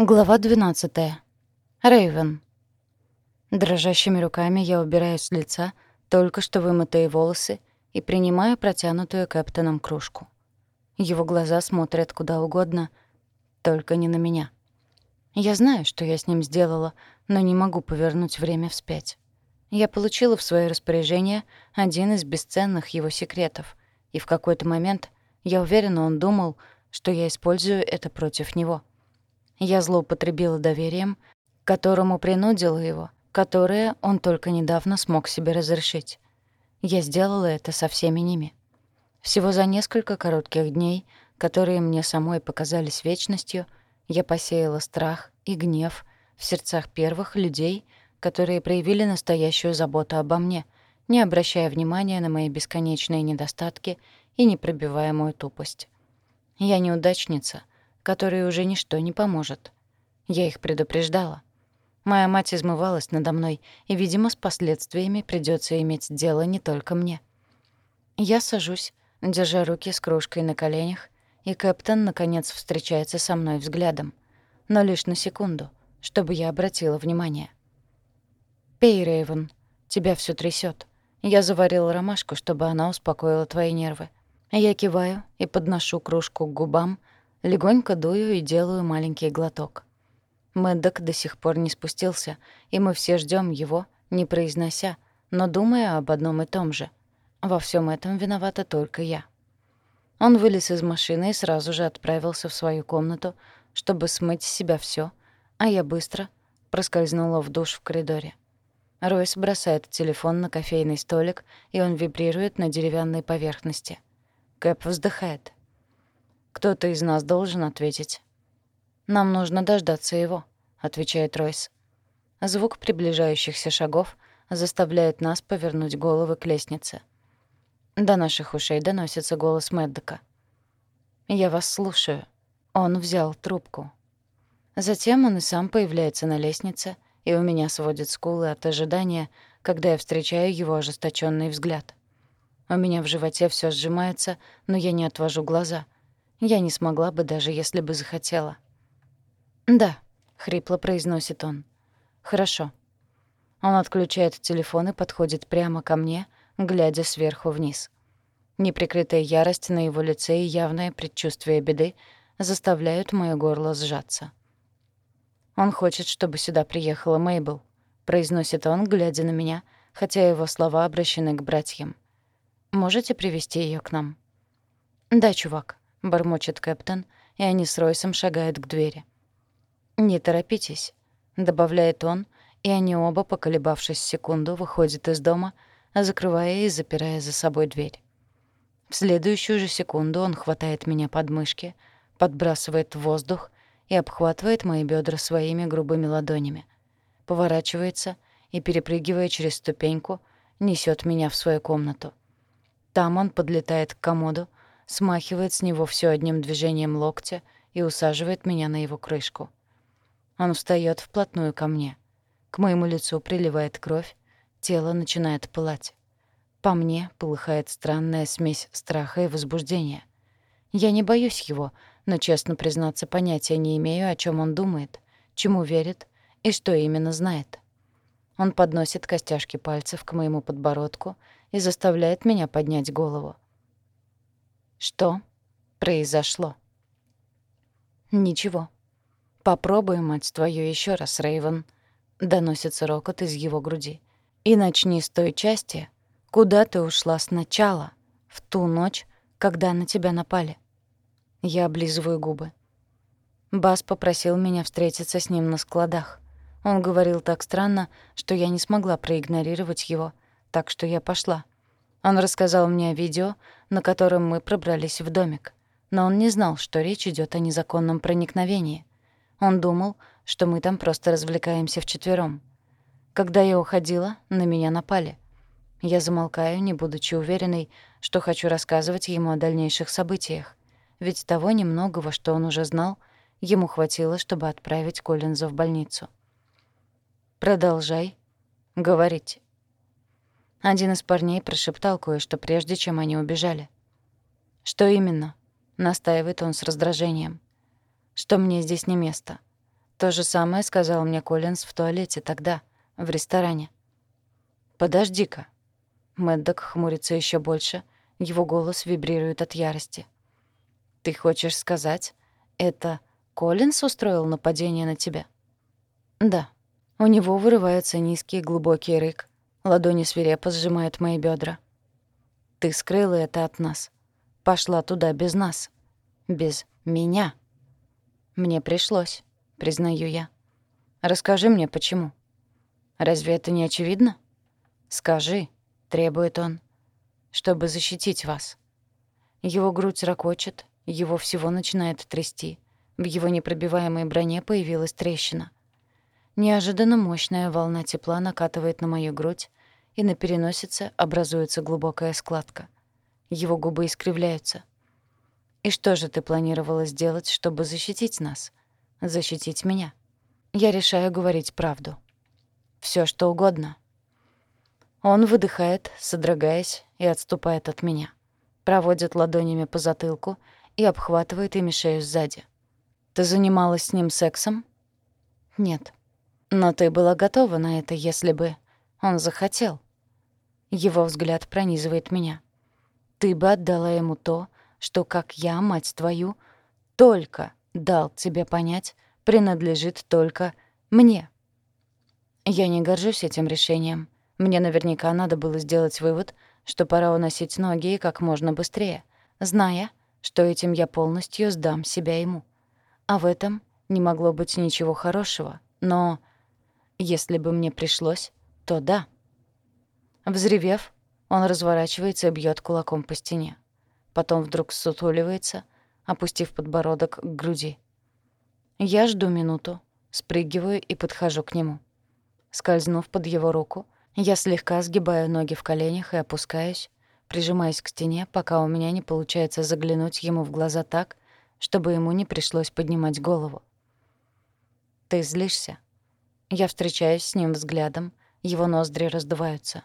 Глава 12. Рейвен. Дрожащими руками я убираю с лица только что вымытые волосы и принимаю протянутую капитаном кружку. Его глаза смотрят куда угодно, только не на меня. Я знаю, что я с ним сделала, но не могу повернуть время вспять. Я получила в свое распоряжение один из бесценных его секретов, и в какой-то момент, я уверена, он думал, что я использую это против него — я злоупотребила доверием, которому принудила его, которое он только недавно смог себе разрешить. Я сделала это со всеми ними. Всего за несколько коротких дней, которые мне самой показались вечностью, я посеяла страх и гнев в сердцах первых людей, которые проявили настоящую заботу обо мне, не обращая внимания на мои бесконечные недостатки и непробиваемую тупость. Я неудачница, которой уже ничто не поможет. Я их предупреждала. Моя мать измывалась надо мной, и, видимо, с последствиями придётся иметь дело не только мне. Я сажусь, держа руки с кружкой на коленях, и Кэптон, наконец, встречается со мной взглядом. Но лишь на секунду, чтобы я обратила внимание. «Пей, Рейвен, тебя всё трясёт. Я заварила ромашку, чтобы она успокоила твои нервы. Я киваю и подношу кружку к губам, Легонько дую и делаю маленький глоток. Мэддок до сих пор не спустился, и мы все ждем его, не произнося, но думая об одном и том же. Во всем этом виновата только я. Он вылез из машины и сразу же отправился в свою комнату, чтобы смыть с себя все, а я быстро проскользнула в душ в коридоре. Ройс бросает телефон на кофейный столик, и он вибрирует на деревянной поверхности. Кэп вздыхает. Кто-то из нас должен ответить. «Нам нужно дождаться его», — отвечает Ройс. Звук приближающихся шагов заставляет нас повернуть головы к лестнице. До наших ушей доносится голос Мэддека. «Я вас слушаю». Он взял трубку. Затем он и сам появляется на лестнице, и у меня сводит скулы от ожидания, когда я встречаю его ожесточенный взгляд. У меня в животе все сжимается, но я не отвожу глаза — я не смогла бы, даже если бы захотела. «Да», — хрипло произносит он. «Хорошо». Он отключает телефон и подходит прямо ко мне, глядя сверху вниз. Неприкрытая ярость на его лице и явное предчувствие беды заставляют моё горло сжаться. «Он хочет, чтобы сюда приехала Мейбл», — произносит он, глядя на меня, хотя его слова обращены к братьям. «Можете привести её к нам?» «Да, чувак», — бормочет Кэптон, и они с Ройсом шагают к двери. «Не торопитесь», — добавляет он, и они оба, поколебавшись секунду, выходят из дома, закрывая и запирая за собой дверь. В следующую же секунду он хватает меня под мышки, подбрасывает в воздух и обхватывает мои бедра своими грубыми ладонями. Поворачивается и, перепрыгивая через ступеньку, несет меня в свою комнату. Там он подлетает к комоду, смахивает с него все одним движением локтя и усаживает меня на его крышку. Он встает вплотную ко мне. К моему лицу приливает кровь, тело начинает пылать. По мне полыхает странная смесь страха и возбуждения. Я не боюсь его, но, честно признаться, понятия не имею, о чем он думает, чему верит и что именно знает. Он подносит костяшки пальцев к моему подбородку и заставляет меня поднять голову. Что произошло? Ничего. Попробуй, мать твою, еще раз, Рейвен. Доносится рокот из его груди. И начни с той части, куда ты ушла сначала, в ту ночь, когда на тебя напали. Я облизываю губы. Бас попросил меня встретиться с ним на складах. Он говорил так странно, что я не смогла проигнорировать его, так что я пошла. Он рассказал мне о видео, на котором мы пробрались в домик. Но он не знал, что речь идет о незаконном проникновении. Он думал, что мы там просто развлекаемся вчетвером. Когда я уходила, на меня напали. Я замолкаю, не будучи уверенной, что хочу рассказывать ему о дальнейших событиях. Ведь того немногого, что он уже знал, ему хватило, чтобы отправить Коллинза в больницу. «Продолжай говорить». Один из парней прошептал кое-что прежде, чем они убежали. «Что именно?» — настаивает он с раздражением. «Что мне здесь не место. То же самое сказал мне Коллинз в туалете тогда, в ресторане. «Подожди-ка». Мэддок хмурится еще больше, его голос вибрирует от ярости. «Ты хочешь сказать, это Коллинз устроил нападение на тебя?» «Да». У него вырывается низкий глубокий рык. Ладони свирепо сжимают мои бедра. «Ты скрыла это от нас. Пошла туда без нас. Без меня». «Мне пришлось», — признаю я. «Расскажи мне, почему». «Разве это не очевидно?» «Скажи», — требует он, — «чтобы защитить вас». Его грудь ракочет, его всего начинает трясти. В его непробиваемой броне появилась трещина. Неожиданно мощная волна тепла накатывает на мою грудь, и на переносице образуется глубокая складка. Его губы искривляются. «И что же ты планировала сделать, чтобы защитить нас? Защитить меня?» Я решаю говорить правду. Все что угодно». Он выдыхает, содрогаясь, и отступает от меня. Проводит ладонями по затылку и обхватывает ими шею сзади. «Ты занималась с ним сексом?» «Нет». Но ты была готова на это, если бы он захотел. Его взгляд пронизывает меня. Ты бы отдала ему то, что, как я, мать твою, только дал тебе понять, принадлежит только мне. Я не горжусь этим решением. Мне наверняка надо было сделать вывод, что пора уносить ноги и как можно быстрее, зная, что этим я полностью сдам себя ему. А в этом не могло быть ничего хорошего, но если бы мне пришлось, то да. Взревев, он разворачивается и бьет кулаком по стене. Потом вдруг сутуливается, опустив подбородок к груди. Я жду минуту, спрыгиваю и подхожу к нему. Скользнув под его руку, я слегка сгибаю ноги в коленях и опускаюсь, прижимаясь к стене, пока у меня не получается заглянуть ему в глаза так, чтобы ему не пришлось поднимать голову. «Ты злишься?» Я встречаюсь с ним взглядом, его ноздри раздуваются.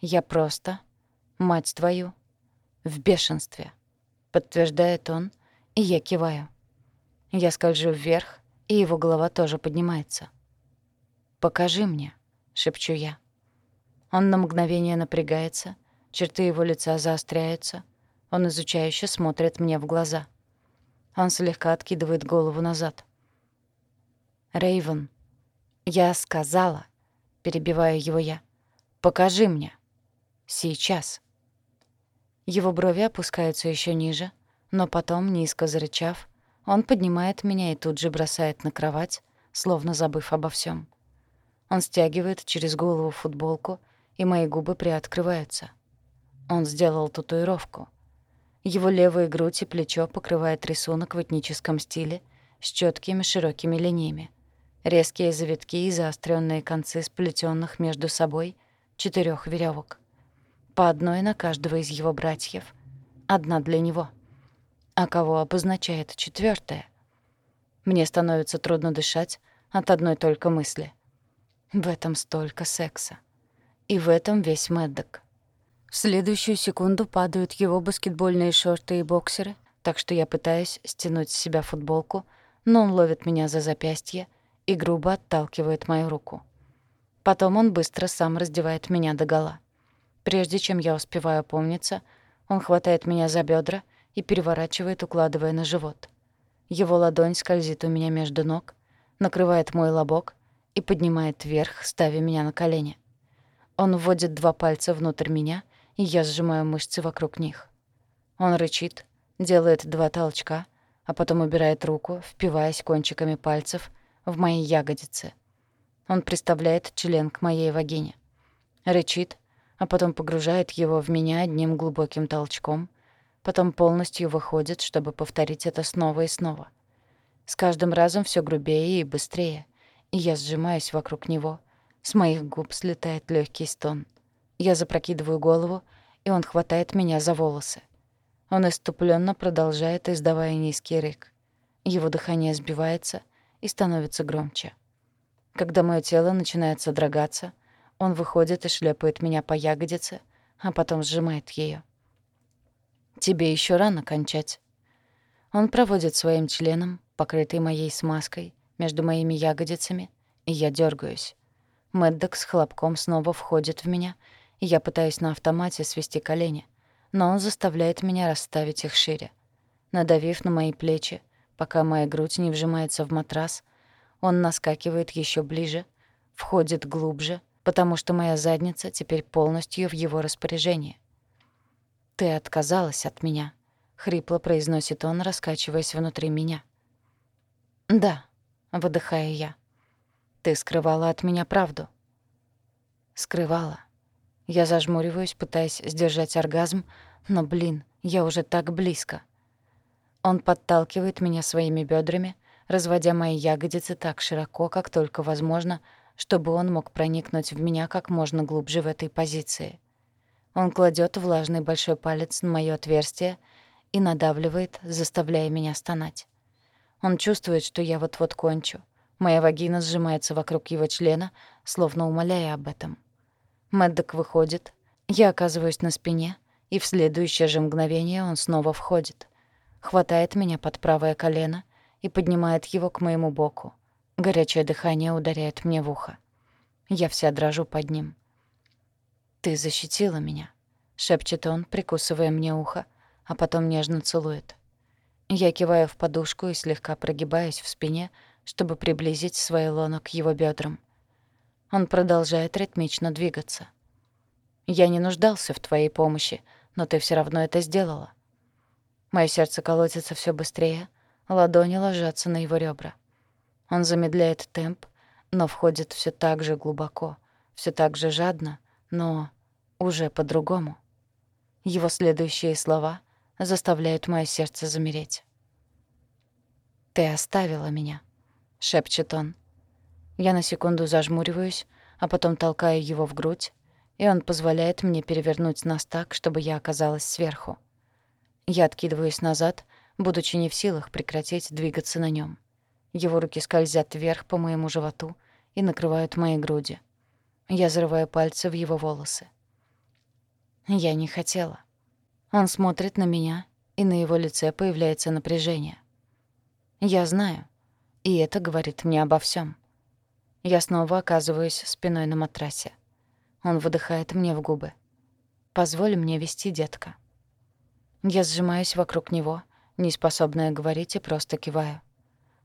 «Я просто, мать твою, в бешенстве», — подтверждает он, и я киваю. Я скольжу вверх, и его голова тоже поднимается. «Покажи мне», — шепчу я. Он на мгновение напрягается, черты его лица заостряются, он изучающе смотрит мне в глаза. Он слегка откидывает голову назад. Рейвен, «Я сказала», — перебиваю его я, — «покажи мне. Сейчас». Его брови опускаются еще ниже, но потом, низко зарычав, он поднимает меня и тут же бросает на кровать, словно забыв обо всем. Он стягивает через голову футболку, и мои губы приоткрываются. Он сделал татуировку. Его левая грудь и плечо покрывает рисунок в этническом стиле с четкими широкими линиями резкие завитки и заостренные концы сплетенных между собой четырех веревок. По одной на каждого из его братьев. Одна для него. А кого обозначает четвертая? Мне становится трудно дышать от одной только мысли. В этом столько секса. И в этом весь Мэддок. В следующую секунду падают его баскетбольные шорты и боксеры, так что я пытаюсь стянуть с себя футболку, но он ловит меня за запястье — и грубо отталкивает мою руку. Потом он быстро сам раздевает меня догола. Прежде чем я успеваю опомниться, он хватает меня за бедра и переворачивает, укладывая на живот. Его ладонь скользит у меня между ног, накрывает мой лобок и поднимает вверх, ставя меня на колени. Он вводит два пальца внутрь меня, и я сжимаю мышцы вокруг них. Он рычит, делает два толчка, а потом убирает руку, впиваясь кончиками пальцев в моей ягодице. Он приставляет член к моей вагине. Рычит, а потом погружает его в меня одним глубоким толчком, потом полностью выходит, чтобы повторить это снова и снова. С каждым разом все грубее и быстрее, и я сжимаюсь вокруг него. С моих губ слетает легкий стон. Я запрокидываю голову, и он хватает меня за волосы. Он иступленно продолжает, издавая низкий рык. Его дыхание сбивается, и становится громче. Когда мое тело начинает содрогаться, он выходит и шлепает меня по ягодице, а потом сжимает ее. «Тебе еще рано кончать». Он проводит своим членом, покрытый моей смазкой, между моими ягодицами, и я дергаюсь. Мэддок с хлопком снова входит в меня, и я пытаюсь на автомате свести колени, но он заставляет меня расставить их шире. Надавив на мои плечи, пока моя грудь не вжимается в матрас, он наскакивает еще ближе, входит глубже, потому что моя задница теперь полностью в его распоряжении. «Ты отказалась от меня», — хрипло произносит он, раскачиваясь внутри меня. «Да», — выдыхаю я. «Ты скрывала от меня правду». «Скрывала». Я зажмуриваюсь, пытаясь сдержать оргазм, но, блин, я уже так близко. Он подталкивает меня своими бедрами, разводя мои ягодицы так широко, как только возможно, чтобы он мог проникнуть в меня как можно глубже в этой позиции. Он кладет влажный большой палец на моё отверстие и надавливает, заставляя меня стонать. Он чувствует, что я вот-вот кончу. Моя вагина сжимается вокруг его члена, словно умоляя об этом. Мэддок выходит, я оказываюсь на спине, и в следующее же мгновение он снова входит. Хватает меня под правое колено и поднимает его к моему боку. Горячее дыхание ударяет мне в ухо. Я вся дрожу под ним. «Ты защитила меня», — шепчет он, прикусывая мне ухо, а потом нежно целует. Я киваю в подушку и слегка прогибаюсь в спине, чтобы приблизить свои лоно к его бедрам. Он продолжает ритмично двигаться. «Я не нуждался в твоей помощи, но ты все равно это сделала». Моё сердце колотится все быстрее, ладони ложатся на его ребра. Он замедляет темп, но входит все так же глубоко, все так же жадно, но уже по-другому. Его следующие слова заставляют моё сердце замереть. «Ты оставила меня», — шепчет он. Я на секунду зажмуриваюсь, а потом толкаю его в грудь, и он позволяет мне перевернуть нас так, чтобы я оказалась сверху. Я откидываюсь назад, будучи не в силах прекратить двигаться на нем. Его руки скользят вверх по моему животу и накрывают мои груди. Я зарываю пальцы в его волосы. Я не хотела. Он смотрит на меня, и на его лице появляется напряжение. Я знаю, и это говорит мне обо всем. Я снова оказываюсь спиной на матрасе. Он выдыхает мне в губы. «Позволь мне вести, детка». Я сжимаюсь вокруг него, неспособная говорить и просто киваю.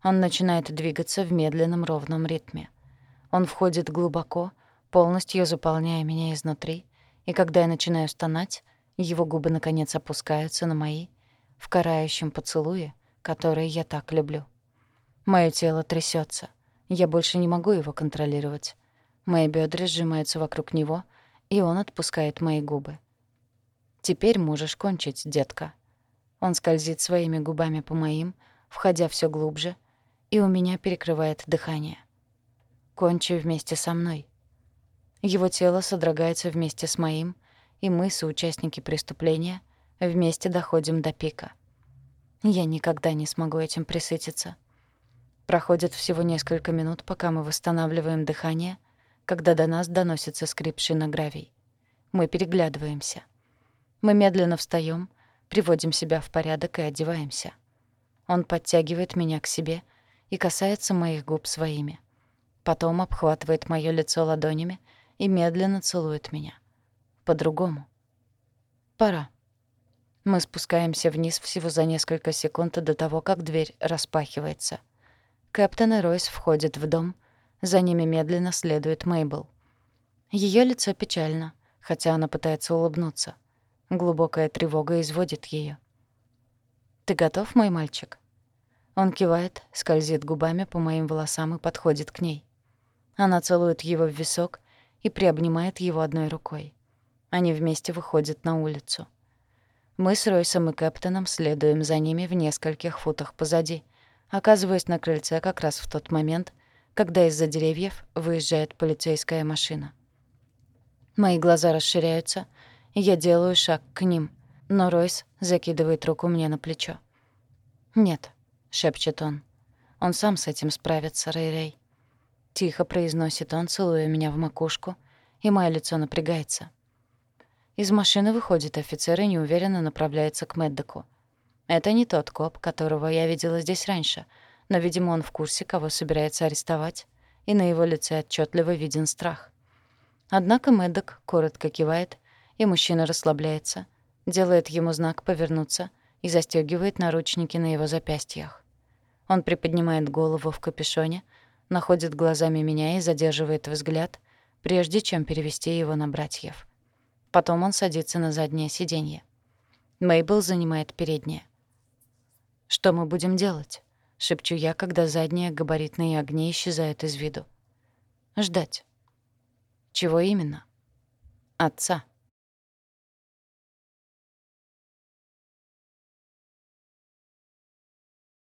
Он начинает двигаться в медленном ровном ритме. Он входит глубоко, полностью заполняя меня изнутри, и когда я начинаю стонать, его губы наконец опускаются на мои, в карающем поцелуе, который я так люблю. Моё тело трясется. Я больше не могу его контролировать. Мои бедра сжимаются вокруг него, и он отпускает мои губы. «Теперь можешь кончить, детка». Он скользит своими губами по моим, входя все глубже, и у меня перекрывает дыхание. «Кончи вместе со мной». Его тело содрогается вместе с моим, и мы, соучастники преступления, вместе доходим до пика. Я никогда не смогу этим присытиться. Проходит всего несколько минут, пока мы восстанавливаем дыхание, когда до нас доносится скрип на гравий. Мы переглядываемся. Мы медленно встаём, приводим себя в порядок и одеваемся. Он подтягивает меня к себе и касается моих губ своими. Потом обхватывает моё лицо ладонями и медленно целует меня. По-другому. Пора. Мы спускаемся вниз всего за несколько секунд до того, как дверь распахивается. Кэптен и Ройс входят в дом. За ними медленно следует Мейбл. Её лицо печально, хотя она пытается улыбнуться. Глубокая тревога изводит её. «Ты готов, мой мальчик?» Он кивает, скользит губами по моим волосам и подходит к ней. Она целует его в висок и приобнимает его одной рукой. Они вместе выходят на улицу. Мы с Ройсом и Кэптоном следуем за ними в нескольких футах позади, оказываясь на крыльце как раз в тот момент, когда из-за деревьев выезжает полицейская машина. Мои глаза расширяются, и я делаю шаг к ним, но Ройс закидывает руку мне на плечо. «Нет», шепчет он. Он сам с этим справится, Рэй-Рэй. Тихо произносит он, целуя меня в макушку, и мое лицо напрягается. Из машины выходит офицер и неуверенно направляется к Мэддоку. Это не тот коп, которого я видела здесь раньше, но, видимо, он в курсе, кого собирается арестовать, и на его лице отчетливо виден страх. Однако Мэддок коротко кивает, и мужчина расслабляется, делает ему знак повернуться и застегивает наручники на его запястьях. Он приподнимает голову в капюшоне, находит глазами меня и задерживает взгляд, прежде чем перевести его на братьев. Потом он садится на заднее сиденье. Мейбл занимает переднее. «Что мы будем делать?» — шепчу я, когда задние габаритные огни исчезают из виду. «Ждать». «Чего именно?» «Отца».